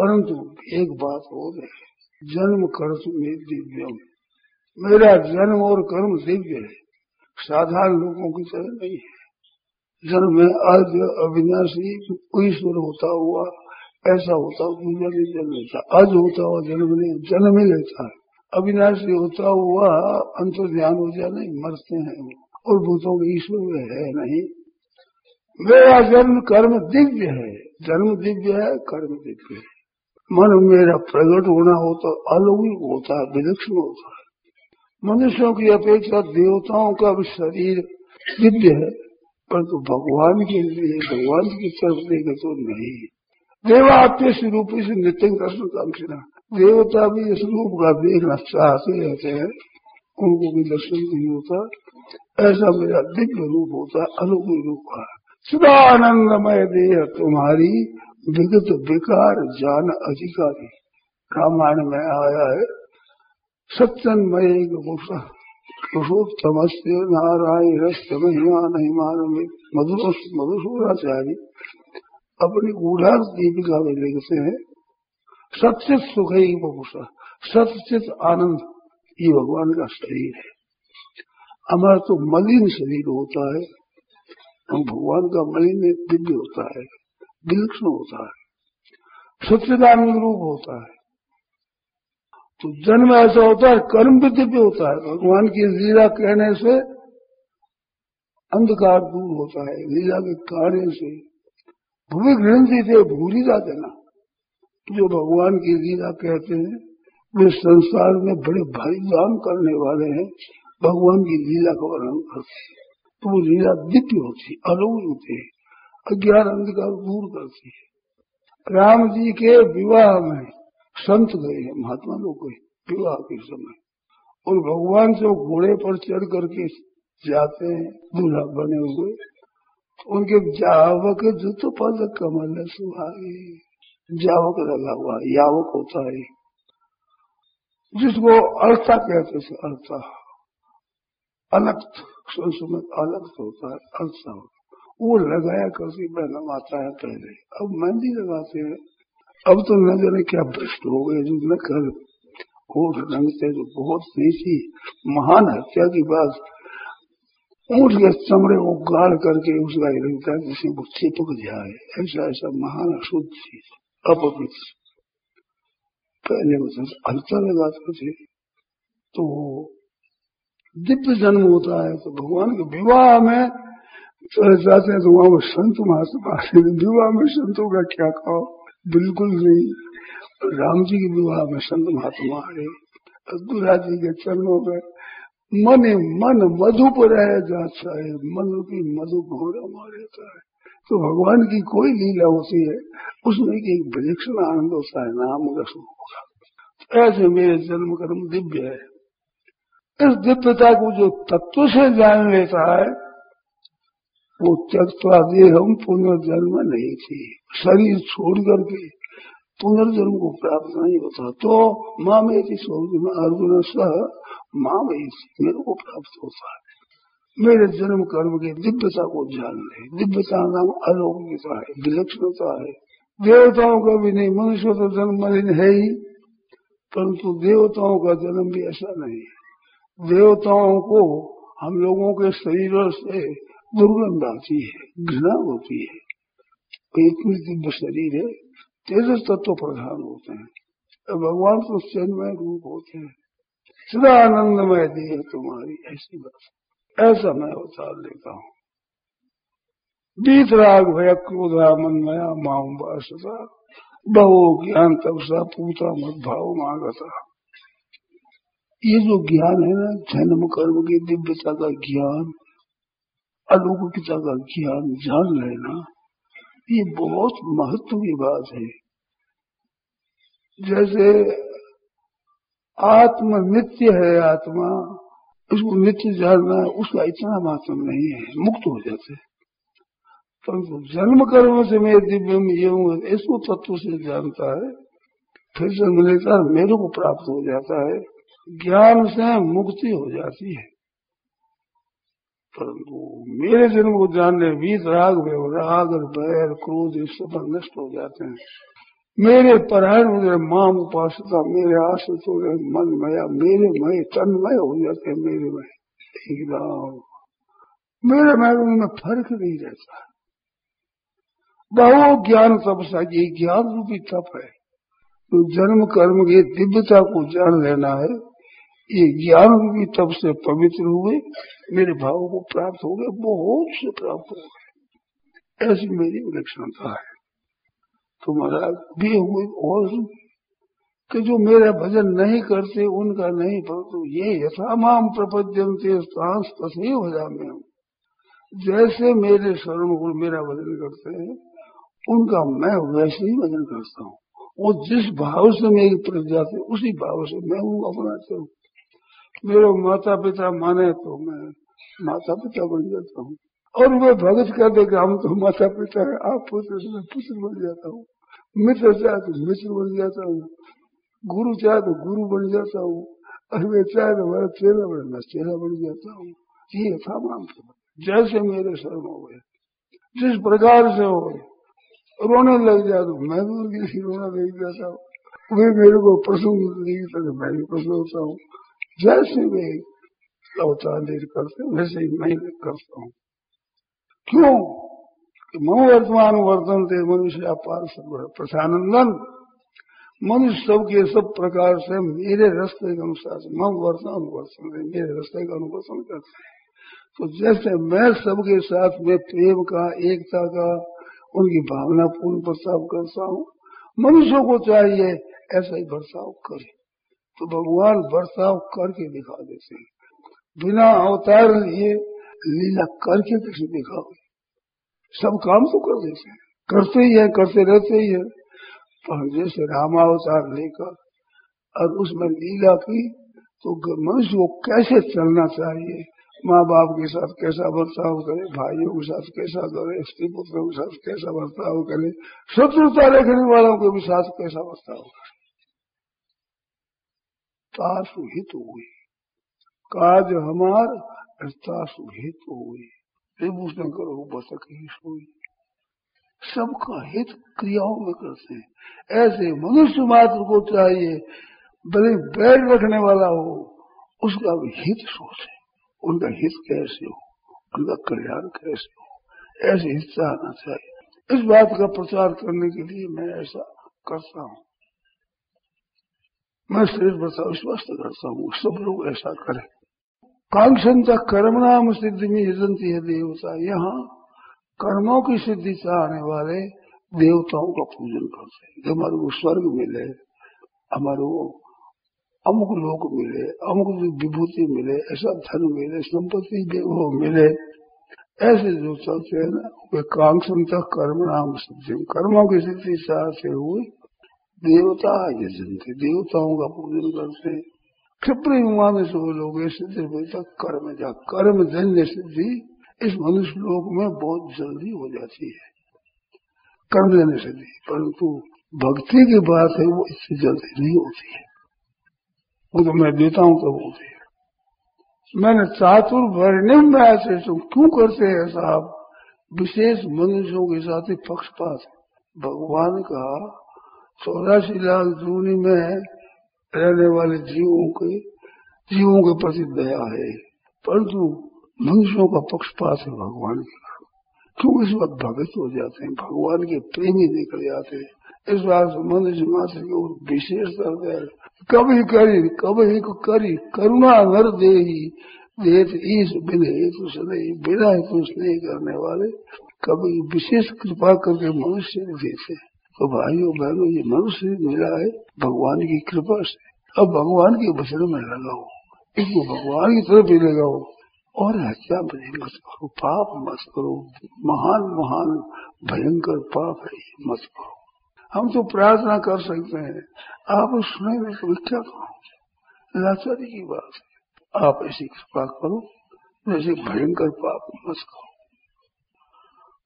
परंतु एक बात हो गई जन्म, कर्म में दिव्यम। मेरा जन्म और कर्म दिव्य है, साधारण लोगों की तरह नहीं है। जन्म में आज अविनाशी ईश्वर होता हुआ, ऐसा होता दूसरा जन्म लेता, आज होता हुआ जन्म नहीं, जन्म ही लेता है। अविनाशी होता हुआ अंत ध्यान हो जाए नहीं, मरते हैं वो। और भूतों के ईश्वर में है नहीं। मेरा जन्म कर्म दिव्य है। जन्म दिव्य है, कर्म दिव्य है। मन मेरा प्रकट होना हो तो अलौकिक होता है, विलक्षण होता है। मनुष्यों की अपेक्षा देवताओं का भी शरीर दिव्य है, परंतु तो भगवान के लिए, भगवान की तरफ़ देखे तो नहीं। देवा आपके स्वरूप से नित्य दर्शन कांक्षिणा देवता भी इस रूप का देखना चाहते रहते हैं। उनको भी दर्शन नहीं होता। ऐसा मेरा दिव्य रूप होता, अनुकूल रूप का। सदानंदमय देह तुम्हारी, विगत विकार जान अधिकारी। रामायण में आया है सत्यन्मय पुरुषोत्तमस्य नारायण महिमा महिमान हिमान मधुसूराचार्य अपनी गूढ़ार्थ दीपिका में लिखते हैं। सचित सुख ही बहुषा सचित आनंद ये भगवान का शरीर है। हमारा तो मलिन शरीर होता है, हम भगवान का मलिन दिव्य होता है, विलक्षण होता है सच्चिदानंद रूप होता है। तो जन्म ऐसा होता है, कर्म भी दिव्य होता है, भगवान की लीला कहने से अंधकार दूर होता है, लीला के कार्य से। भूमि ग्रंथि थे भूरी जाते ना। जो भगवान की लीला कहते हैं, वे संसार में बड़े भारी काम करने वाले हैं। भगवान की लीला का वर्णन करते हैं। तो वो लीला दिव्य होती है अलौकिक होती है, अज्ञान अंधकार दूर करती है। राम जी के विवाह में संत गए हैं, महात्मा लोग गए विवाह के समय। और भगवान से घोड़े पर चढ़ करके जाते हैं, दूल्हा बने हुए। उनके जावक जुत पद कमल सुहाई जावक लगा हुआ, यावक होता है। जिसको अर्थता कहते थे अर्थता अलग अलग होता है अर्थता वो लगाया करके मैं लगाता है पहले। अब मेहंदी लगाते हैं। अब तो न जाने क्या भ्रष्ट हो गए जो न कर होठ रंगते जो बहुत नीची, महान हत्या की बात। ऊँट के चमड़े को गाड़ करके उसका रंगता है जिसे वो चिपक जाए। ऐसा ऐसा महान अशुद्ध चीज़। अपवित्र पहले वो हल्का लगाते थे तो दिव्य जन्म होता है तो भगवान के विवाह में चले जाते हैं तो वहाँ वो संत महात्मा विवाह में संतों का क्या कहो? बिल्कुल नहीं। राम जी के विवाह में संत महात्मा आए अब्दुल्ला जी के चरणों में मन मन मधु पर रह जाता है मन की मधु घोड़ा मारता है। तो भगवान की कोई लीला होती है, उसमें एक विलक्षण आनंद होता है नाम रसम होगा ऐसे मेरे जन्म कर्म दिव्य है। इस दिव्यता को जो तत्व से जान लेता है, वो त्यक्ता हम पुनर्जन्म नहीं थी। शरीर छोड़ करके पुनर्जन्म को प्राप्त नहीं होता। तो माँ मेरी में अर्जुन सह माँ मेरी मेरे को प्राप्त होता है। मेरे जन्म कर्म की दिव्यता को जान ले। दिव्यता नाम अलौकिकता है विलक्षणता है देवताओं का भी नहीं, मनुष्य तो जन्म मलिन है ही, परंतु देवताओं का जन्म भी ऐसा नहीं है। देवताओं को हम लोगों के शरीरों से दुर्गंध आती है, घृणा होती है। इतनी दिव्य शरीर है, तेजस तत्व प्रधान होते हैं। भगवान तो चन्मय रूप होते हैं। सदा आनंदमय देह तुम्हारी, ऐसी बात। ऐसा मैं उतार लेता हूँ। बीत राग भय, क्रोधा मन मया माऊ बासता बहु ज्ञान तब सा पूता मत भाव माँगता। ये जो ज्ञान है ना, जन्म, कर्म की दिव्यता का ज्ञान अलौकिकता का ज्ञान जान लेना, ये बहुत महत्व की बात है। जैसे आत्मा नित्य है आत्मा उसको नित्य जानना है उसका इतना मात्र नहीं है, मुक्त हो जाते परंतु जन्म कर्म से मैं दिव्यम ये हूँ इसको तत्व से जानता है, फिर से मिलता मेरे को प्राप्त हो जाता है, ज्ञान से मुक्ति हो जाती है। परंतु मेरे जन्म को जानने वीत राग में राग और बैर, क्रोध, इस सब नष्ट हो जाते हैं। मेरे परायण हो गए माम उपासता मेरे आश्रित हो गए मन मया, मेरे मय तन्मय हो जाते मेरे मय। एकदम मेरे मय उनमें फ़र्क नहीं रहता। बहु ज्ञान तपसा, ये ज्ञान रूपी तप है। तो जन्म कर्म की दिव्यता को जान लेना है। ये ज्ञान रूपी तप से पवित्र हुए, मेरे भाव को प्राप्त हो गए, बहुत से प्राप्त हो गए। ऐसी मेरी विलक्षणता है। तो महाराज, भी हुए और कि जो मेरा भजन नहीं करते, उनका नहीं, परंतु ये यथामाम प्रपद्यंते सांस तसे जैसे मेरे शरण को मेरा भजन करते हैं, उनका मैं वैसे ही भजन करता हूँ। वो जिस भाव से मेरी प्रजा थे उसी भाव से मैं हूँ अपनाते हूँ। मेरे माता पिता माने तो मैं माता पिता बन जाता हूँ। और वे भगत कर देगा हम तो माता पिता है, आप पुत्र से पुत्र बन जाता हूँ, मित्र चाहे तो मित्र बन जाता हूँ, गुरु चाहे तो गुरु बन जाता हूँ वे चाहे तो मेरा चेहरा बन, मैं चेहरा बन जाता हूँ। ये था जैसे मेरे शरण हो गए, जिस प्रकार से हो गए, रोने लग जाता हूँ, मैं भी उनकी रोना लग जाता हूँ, वे मेरे को प्रसन्न नहीं तो मैं भी प्रसन्न होता हूँ। जैसे वे अवतार करते वैसे ही मैं करता हूँ। क्यों? मम वर्तमान वर्तन थे मनुष्य अपार सब प्रसानंदन मनुष्य सब के सब प्रकार से मेरे रास्ते के अनुसार से वर्तमान वर्तन थे मेरे रास्ते का अनुवर्तन करते हैं। तो जैसे मैं सबके साथ में प्रेम का, एकता का, उनकी भावना पूर्ण बर्ताव करता हूँ, मनुष्यों को चाहिए ऐसा ही बर्ताव करे। तो भगवान बर्ताव करके दिखा देते हैं। बिना अवतार लिए लीला करके कैसे दिखाओगे सब काम तो कर देते हैं। करते ही है, करते रहते ही है। पर जैसे रामावतार लेकर और उसमें लीला की तो मनुष्य को कैसे चलना चाहिए? माँ बाप के साथ कैसा बर्ताव करे? भाइयों के साथ कैसा करे? स्त्री पुत्रों के साथ कैसा बर्ताव करे? शत्रुता रखने वालों के भी साथ कैसा बर्ताव करे? तासु हित हुई। काज हमार हित हुई। विभूषण करो, बसक ही सोई। सबका हित क्रियाओं में करते हैं। ऐसे मनुष्य मात्र को चाहिए, भले बैर रखने वाला हो, उसका भी हित सोचे। उनका हित कैसे हो? उनका कल्याण कैसे हो? ऐसे हिस्सा आना चाहिए। इस बात का प्रचार करने के लिए मैं ऐसा करता हूँ। मैं श्रेष्ठ बता विश्वास करता हूँ, सब लोग ऐसा करें। कांक्षता कर्म नाम सिद्धि में यजंती है देवता। यहाँ कर्मों की सिद्धि चाहने वाले देवताओं का पूजन करते हैं। हमारे को स्वर्ग मिले, हमारे को अमुक लोक मिले, अमुक विभूति मिले, ऐसा धन मिले, संपत्ति वो मिले, ऐसे जो चलते हैं ना, वे कांक्षता कर्म नाम सिद्धि कर्मों की सिद्धि चाहते हुए देवता यजंते देवताओं का पूजन करते हैं। क्षिप्र मान से वो लोग कर्म, जा कर्म जन्य सिद्धि इस मनुष्य लोक में बहुत जल्दी हो जाती है। कर्म जन्य सिद्धि परंतु भक्ति की बात है, वो इससे जल्दी नहीं होती है। वो तो मैं देता हूँ तब होती है। मैंने चातुर वर्णिम में ऐसे क्यों करते हैं साहब विशेष मनुष्यों के साथ ही पक्षपात भगवान का चौरासी लाख जूनी में रहने वाले जीवों के जीवों के प्रति दया है। परंतु मनुष्यों का पक्षपात है भगवान के क्यों इस वक्त भगत हो जाते हैं? भगवान के प्रेमी निकल जाते हैं। इस बात मनुष्य मात्र के विशेष कभी करी कभी करी, करुणा नर दे हेतु बिना हेतु स्नेह करने वाले। कभी विशेष कृपा करके मनुष्य देते। हैं तो भाइयों, बहनों, ये मनुष्य मिला है, भगवान की कृपा से। अब भगवान के वचन में लगाओ इसको भगवान की तरफ़ ही। लगाओ और हत्या बने? मत करो, पाप मत करो। महान महान, भयंकर पाप है मत करो। हम तो प्रार्थना कर सकते हैं। आप सुने में तो क्या करो लाचारी की बात है। आप ऐसी कृपा करो, जैसे भयंकर पाप मत करो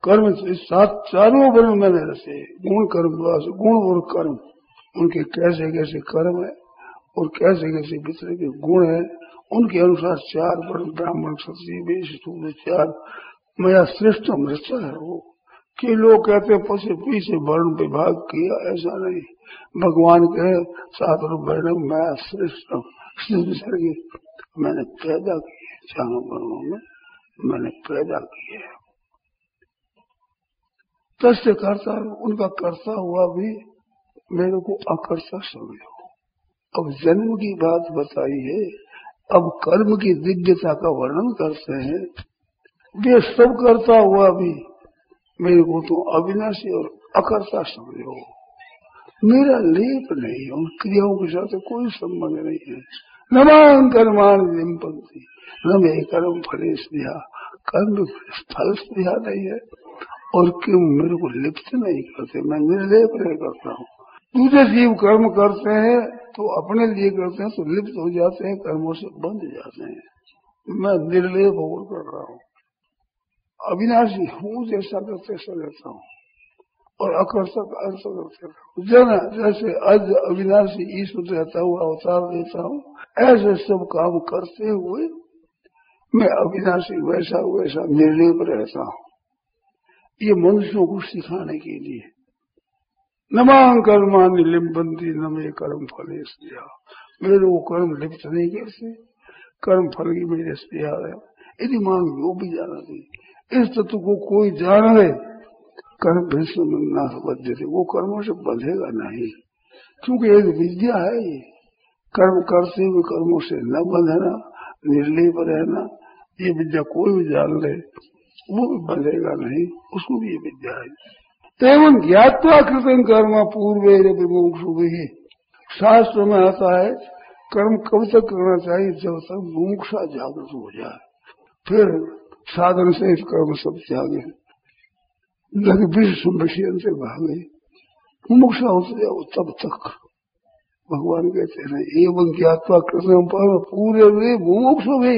कर्म से सात चारों वर्ण मैंने रसे गुण कर्म द्वास गुण और कर्म। उनके कैसे कैसे कर्म है और कैसे कैसे वितरे के गुण है, उनके अनुसार चार वर्ण ब्राह्मण क्षत्रिय चार मैं श्रेष्ठ रचा है वो। कि लोग कहते पशु पीछे वर्ण विभाग किया, ऐसा नहीं। भगवान के सात वर्ण मैं श्रेष्ठ *laughs* मैंने पैदा किए चारों वर्णों में मैंने पैदा किए तस्य करता उनका करता हुआ भी मेरे को अकर्ता समझो। अब जन्म की बात बताई है अब कर्म की दिव्यता का वर्णन करते हैं। वे सब करता हुआ भी मेरे को तो अविनाशी और अकर्ता समझो। मेरा लेप नहीं, उन क्रियाओं के साथ कोई संबंध नहीं है। नमान कर्मान लिम्पंती न मे कर्म फले स्नेहा, कर्म फल स्नेहा नहीं है। और क्यों? मेरे को लिप्त नहीं करते। मैं निर्लेप नहीं करता हूँ। दूसरे जीव कर्म करते हैं तो अपने लिए करते हैं तो लिप्त हो जाते हैं, कर्मों से बंध जाते हैं। मैं निर्लेप होकर कर रहा हूँ। अविनाशी हूँ जैसा करते ऐसा रहता हूँ। और अकर्षक अर्थ करते रहता जन, जैसे अज अविनाशी ईश्वर रहता हुआ अवतार देता हूँ, ऐसे सब काम करते हुए मैं अविनाशी वैसा वैसा निर्लेप रहता हूँ। ये मनुष्यों को सिखाने के लिए। नमांग कर्मा निलिम्बंती न मे कर्म फल स्त्रिया मेरे वो कर्म लिप्त नहीं करते कर्म फल की मेरे स्त्रिया है। यदि मांग वो भी जाना चाहिए, इस तत्व को कोई जान ले, कर्म भीष्म ना बद्ध थे वो कर्मों से बंधेगा नहीं। क्योंकि एक विद्या है ये। कर्म करते हुए कर्मों से न बंधना निर्लिप रहना, ये विद्या कोई भी जान ले। वो भी बंधेगा नहीं उसको भी ये विद्या है। एवं ज्ञातवा कृतन कर्म पूर्व विमुक्षु भी शास्त्र में आता है, कर्म कब तक करना चाहिए जब तक मुमुक्षा जागृत हो जाए। फिर साधन से इस कर्म सब त्यागे। लगे विश्व विषय से भागे, मुमुक्षा होते जाओ तब तक। भगवान कहते हैं, एवं ज्ञातवा कृष्ण पूरे वे मुमुक्षु भी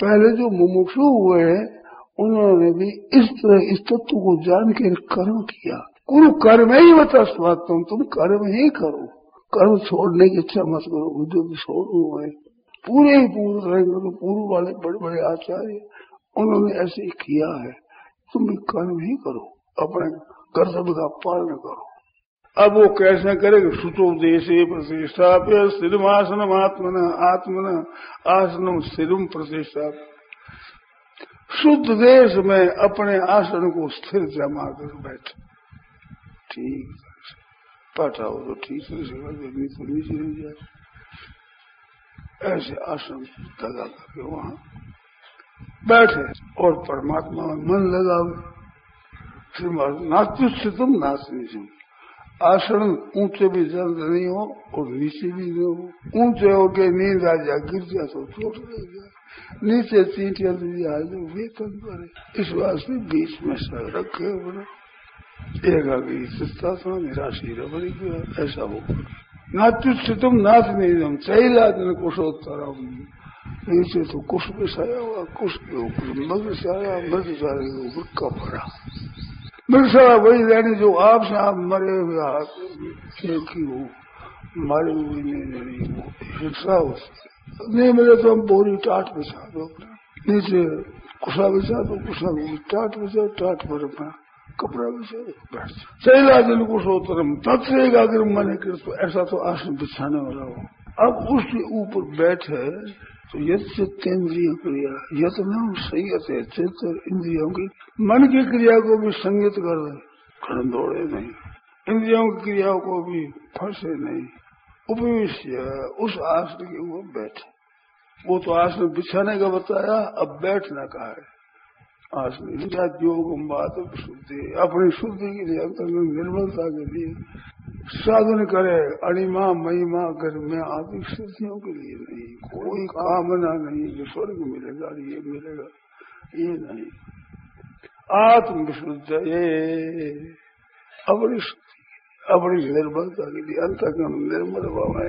पहले जो मुमुक्षु हुए हैं उन्होंने भी इस तरह, इस तत्व को जान के कर्म किया। गुरु कर्म ही बता तुम तुम कर्म ही करो। कर्म छोड़ने की इच्छा मत करो उद्योग छोड़ू है पूरे ही पूर्व रहेंगे तो पूर्व वाले बड़े बड़े आचार्य, उन्होंने ऐसे किया है। तुम भी कर्म ही करो, अपने कर्तव्य का पालन करो। अब वो कैसे करेगा? सुतो देश प्रतिष्ठा सिरमासनम आत्मन आत्मन आसनम सिरम प्रतिष्ठा शुद्ध देश में अपने आसन को स्थिर जमा कर बैठे। ठीक पटाओ तो ठीक से नहीं तो नीचे नहीं जाए। ऐसे आसन लगा करके वहाँ बैठे और परमात्मा में मन लगावे। फिर नास्तिक तुम नास्तिक आसन ऊँचे भी जल्द नहीं हो और नीचे भी नहीं हो। ऊँचे होके नींद आ जाए, गिर जाए तो चोट लग जाए। नीचे चीटिया दिया जो वेतन पर इस वास्ते बीच में सब रखे बना एक आगे सस्ता था निराशी गया, ऐसा हो नात्युचितम नाथ नहीं हम चैला दिन कुशोत्तर नीचे तो कुश बिछाया हुआ कुश के ऊपर मृग बिछाया मृग सारे के ऊपर कपड़ा मृग सारा वही रहने जो आपसे आप मरे हुए हाथ की हो, मरे हुए नहीं वो हिंसा होती नहीं मिले तो हम बोरी टाट बिछा दो अपना। नीचे कुशा बिछा दो, कुशा टाट बिछा टाट पर अपना कपड़ा बिछा बैठ चला दिन कुशोत्तरम तब से अगर मन तो ऐसा तो आसन बिछाने वाला हो। अब उसके ऊपर बैठे तो यद चित्तेन्द्रिय क्रिया, यद नाम संयत है चित्त इंद्रियों की मन की क्रिया को भी संयत कर दे खड़न दौड़े नहीं। इंद्रियों की क्रियाओं को भी फंसे नहीं। उपविश्य उस आसन के ऊपर बैठे। वो तो आसन बिछाने का बताया, अब बैठना का है असली योग, बात, शुद्धि, अपनी शुद्धि के लिए निर्मलता के लिए साधन करे। अणिमा, महिमा कर में आदि स्थितियों के लिए नहीं। कोई कामना नहीं कि स्वर्ग मिलेगा, ये मिलेगा, ये नहीं। आत्म विशुद्ध ये अपनी अपनी निर्मलता के लिए अंत निर्मल बाबा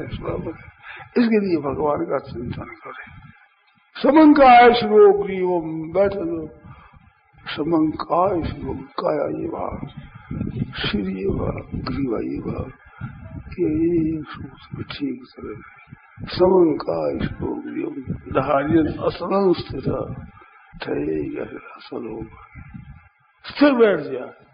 इसके लिए भगवान का चिंतन करें। करे समंकाय श्लोक बैठ दो समंकाय श्लोक काया ये भाव श्री ग्रीवा ये भाव के ठीक तरह समन का श्लोक धार्यन असलन स्थित असल होगा स्थिर बैठ जाए।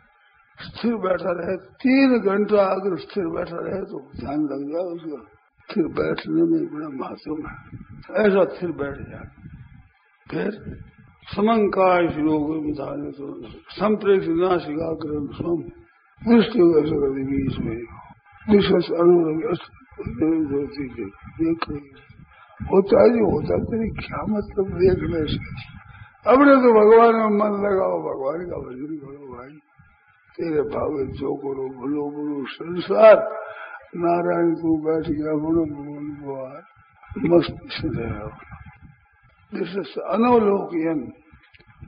स्थिर बैठा रहे, तीन घंटा अगर स्थिर बैठा रहे तो ध्यान लग जाए उसका। स्थिर बैठने में बड़ा महत्व है। ऐसा स्थिर बैठ जाए। फिर ग्रहण स्वम। दृष्टि ऐसा कर अनुरोध होता है जो होता तेरी क्या मतलब देखने से? अपने तो भगवान में मन लगाओ, भगवान का भजन करो। तेरे भावे जो करो बोलो बोलो संसार। नारायण को बैठ गया बोलो भगवान मस्त से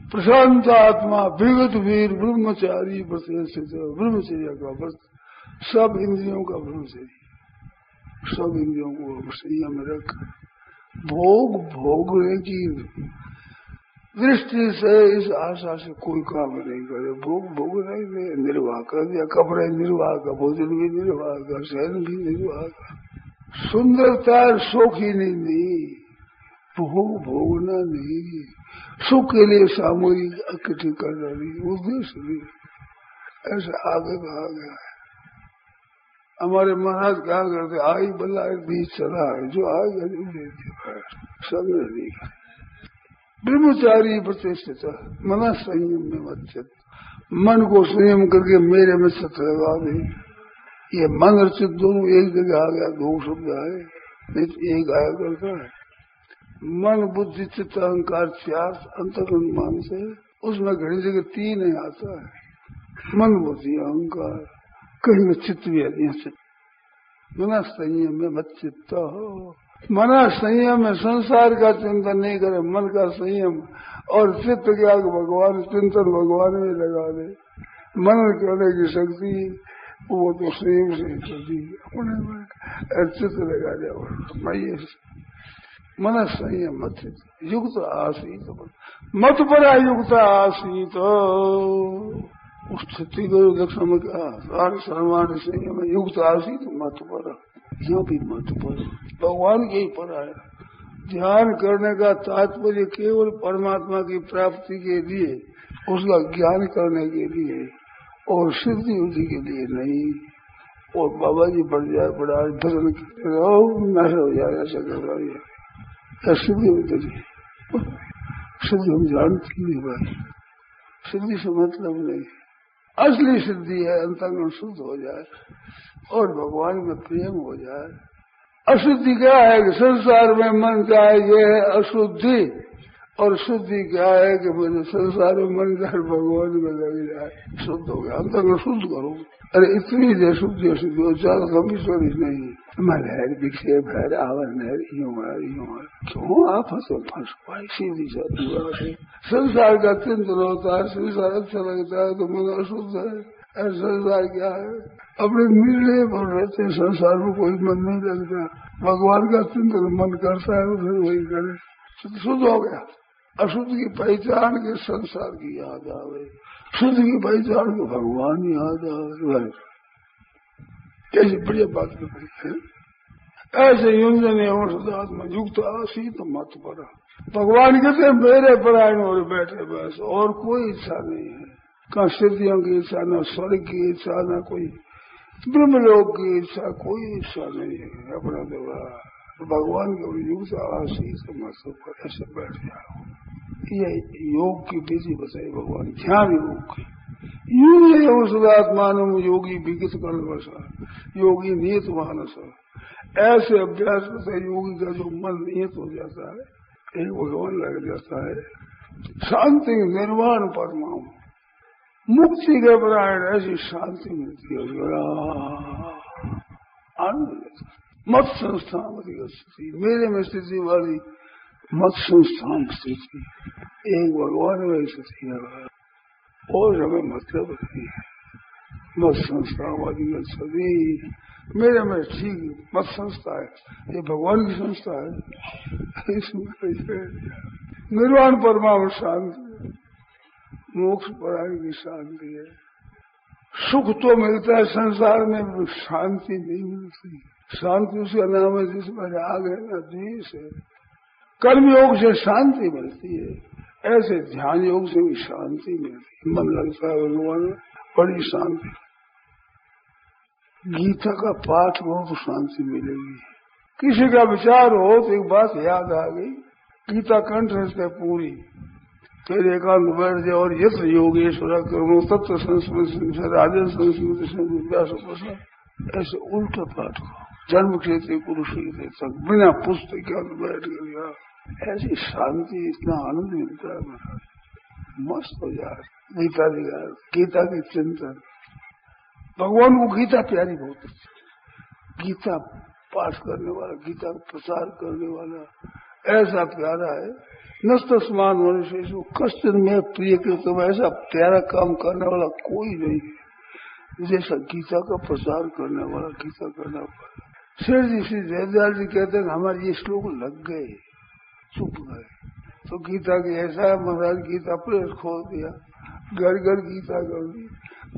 प्रशांत आत्मा विगत वीर, ब्रह्मचारी ब्रह्मचर्य का व्रत सब इंद्रियों का ब्रह्मचर्य। सब इंद्रियों को संयम रख। भोग भोगने की दृष्टि से इस आशा से कोई काम नहीं करे। भोग भोग नहीं दे, निर्वाह कर दिया। कपड़े निर्वाह का भोजन भी निर्वाह का शहन भी निर्वाह का सुंदरता शोखी नहीं दी। भोग भोगना नहीं सुख के लिए सामूहिक इकट्ठी कर रही, उद्देश्य भी। ऐसे आगे कहा गया है। हमारे महाराज क्या करते, आई बल्ला बीच चला है, जो आएगा जो देते सब नहीं ब्रह्मचारी प्रतिष्ठित मना संयम में मत मन को संयम करके मेरे में सत लगा दे। ये मन और चित्त दोनों एक जगह आ गया, दो शब्द आए, नहीं तो एक आया करता है। मन, बुद्धि, चित्त, अहंकार त्याग अंतरण मान से उसमें घड़ी जगह तीन ही आता है। मन, बुद्धि, अहंकार, कहीं में चित्त भी आती है। मना संयम में मत चित्त हो। मना संयम है, संसार का चिंतन नहीं करे, मन का संयम और चित्त क्या भगवान, चिंतन भगवान में लगा दे। मन करने की शक्ति, वो तो संयम से चलती अपने में चित्त लगा जाओ मन संयम मत युक्त आसीत मत पर युक्त आसीत। उस स्थिति को लक्षण में कहा, सारे सर्वान संयम युक्त आसीत मत पर यहाँ भी मत पर भगवान के ही पर आया ध्यान करने का तात्पर्य केवल परमात्मा की प्राप्ति के लिए, उसका ज्ञान करने के लिए और सिद्धि उद्धि के लिए नहीं। और बाबा जी बढ़ जाए, बड़ा भजन नशा हो जाए, ऐसा कर रहा है। सिद्धि होती सिद्धि हम जानते नहीं भाई। सिद्धि से मतलब नहीं। असली सिद्धि है अंतंगण शुद्ध हो जाए। और भगवान में प्रेम हो जाए। अशुद्धि क्या है कि संसार में मन जाए ये है अशुद्धि, और शुद्धि क्या है कि मुझे संसार में मन जाए भगवान में लग जाए। शुद्ध हो गया। अंतंगण शुद्ध करो। अरे इतनी देर शुद्धि अशुद्धि हो ज़्यादा गंभीर नहीं मलहर विक्षेप है आवर, नहर यूँ है यूँ है क्यों? आप हंसो फंस पाए सीधी जाती संसार का चिंतन होता है। संसार अच्छा लगता है तो मन अशुद्ध है। संसार क्या है? अपने निर्णय पर रहते संसार में कोई मन नहीं लगता। भगवान का चिंतन मन करता है उसे वही करे। शुद्ध हो गया। अशुद्ध की पहचान के संसार की याद आवे शुद्ध की पहचान के भगवान याद आवे कैसी बढ़िया बात कर रही है। ऐसे युंजन एवं युक्त आशीत मत पर भगवान कहते मेरे परायण और बैठे बस, और कोई इच्छा नहीं है। कहा सिद्धियों की इच्छा, न स्वर्ग की इच्छा, न कोई ब्रह्मलोक की इच्छा कोई इच्छा नहीं है। अपना देवा, भगवान के युक्त आशीत मत पर ऐसे बैठ जाओ। ये योग की विधि बताई भगवान ध्यान योग की यूँ औषधात्मान योगी विकसित कर योगी नियत मानस। ऐसे अभ्यास से योगी का जो मन नियत हो जाता है, एक भगवान लग जाता है। शांति, निर्वाण, परमाणु। मुक्ति के परायण ऐसी शांति मिलती है आनंद मत संस्थान स्थिति, मेरे में स्थिति वाली मत संस्थान स्थिति। एक भगवान में स्थिति है, और हमें मतलब नहीं है। मत संस्था वाली सभी मेरे में ठीक मत संस्था है। ये भगवान की संस्था है। निर्वाण परमाणु शांति मोक्ष परायण की शांति है। सुख तो मिलता है संसार में शांति नहीं मिलती। शांति उसका नाम है जिसमें राग है, ना द्वेष है। कर्म योग से शांति मिलती है। ऐसे ध्यान योग से भी शांति मिलती है। मन लगता है भगवान बड़ी शांति। गीता का पाठ बहुत शांति मिलेगी। किसी का विचार हो तो एक बात याद आ गई। गीता कंठ से पूरी। फिर एकांत बैठ जाए और यथ योगेश्वर करो तत्व संस्कृत राजन संस्कृत ऐसे उल्टा पाठ जन्म क्षेत्र कुरुक्षेत्र तक। बिना पुस्तक के अंदर बैठ गया ऐसी शांति, इतना आनंद मिलता है महाराज मस्त हो जाए गीता दिखा गीता के चिंतन। भगवान को गीता प्यारी बहुत गीता पाठ करने वाला, गीता का प्रचार करने वाला। ऐसा प्यारा है। नस्त समान मनुष्य कष्ट में प्रिय कृतम ऐसा प्यारा काम करने वाला कोई नहीं है। जैसा गीता का प्रसार करने वाला, गीता करने वाला। शेर जी, श्री जयदयाल जी कहते हैं हमारे ये श्लोक लग गए, चुप गए। तो गीता की ऐसा है, महाराज गीता प्रेस खोल दिया, घर घर गीता कर दी।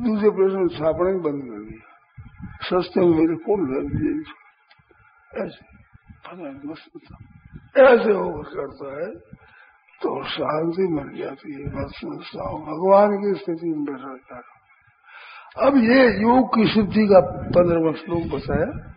दूसरे प्रेस में छापना ही बंद कर दिया। सस्ते में मेरे कौन घर दिए ऐसे ऐसे हो करता है तो शांति मिल जाती है बस हूँ, भगवान की स्थिति में बैठ जाता अब ये योग की सिद्धि का पंद्रह श्लोक बताया